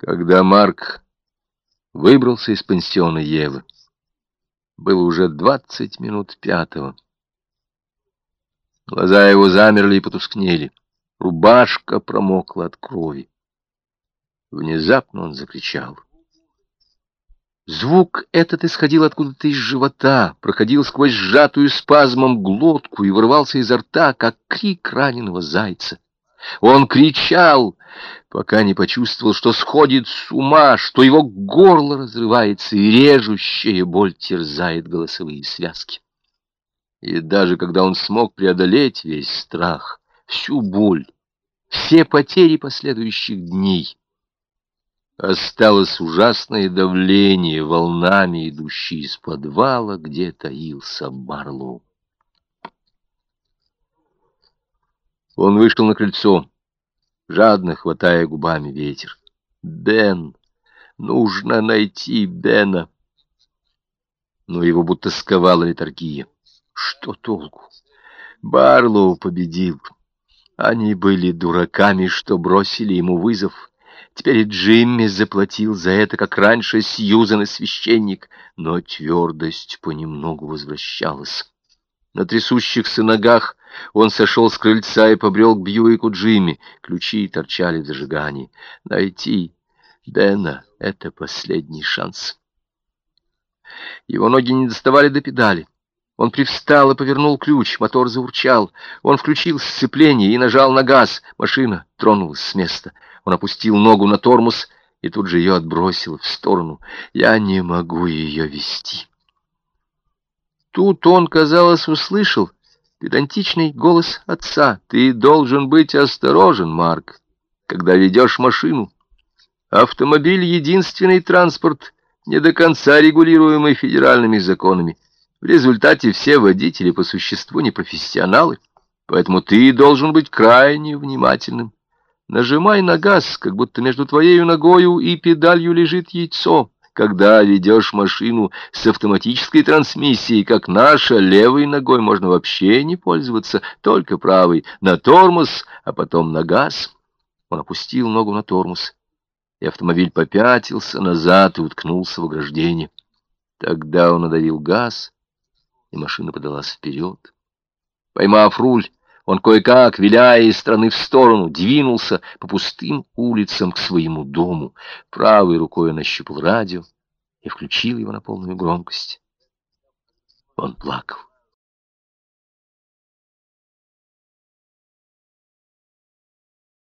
Когда Марк выбрался из пансиона Евы, было уже двадцать минут пятого. Глаза его замерли и потускнели. Рубашка промокла от крови. Внезапно он закричал. Звук этот исходил откуда-то из живота, проходил сквозь сжатую спазмом глотку и вырвался изо рта, как крик раненого зайца. Он кричал, пока не почувствовал, что сходит с ума, что его горло разрывается и режущая боль терзает голосовые связки. И даже когда он смог преодолеть весь страх, всю боль, все потери последующих дней, осталось ужасное давление, волнами идущие из подвала, где таился Барлоу. Он вышел на крыльцо, жадно хватая губами ветер. «Бен! Нужно найти Бена!» Но его будто сковала литургия. Что толку? Барлоу победил. Они были дураками, что бросили ему вызов. Теперь Джимми заплатил за это, как раньше Сьюзан и священник, но твердость понемногу возвращалась. На трясущихся ногах он сошел с крыльца и побрел к Бьюику Джимми. Ключи торчали в зажигании. Найти Дэна — это последний шанс. Его ноги не доставали до педали. Он привстал и повернул ключ, мотор заурчал. Он включил сцепление и нажал на газ. Машина тронулась с места. Он опустил ногу на тормоз и тут же ее отбросил в сторону. «Я не могу ее вести». Тут он, казалось, услышал педантичный голос отца. «Ты должен быть осторожен, Марк, когда ведешь машину. Автомобиль — единственный транспорт, не до конца регулируемый федеральными законами. В результате все водители по существу не профессионалы, поэтому ты должен быть крайне внимательным. Нажимай на газ, как будто между твоей ногою и педалью лежит яйцо». Когда ведешь машину с автоматической трансмиссией, как наша, левой ногой можно вообще не пользоваться, только правой, на тормоз, а потом на газ. Он опустил ногу на тормоз, и автомобиль попятился назад и уткнулся в ограждение. Тогда он надавил газ, и машина подалась вперед. Поймав руль, он кое-как, виляя из стороны в сторону, двинулся по пустым улицам к своему дому. Правой рукой он ощупал радио и включил его на полную громкость. Он плакал.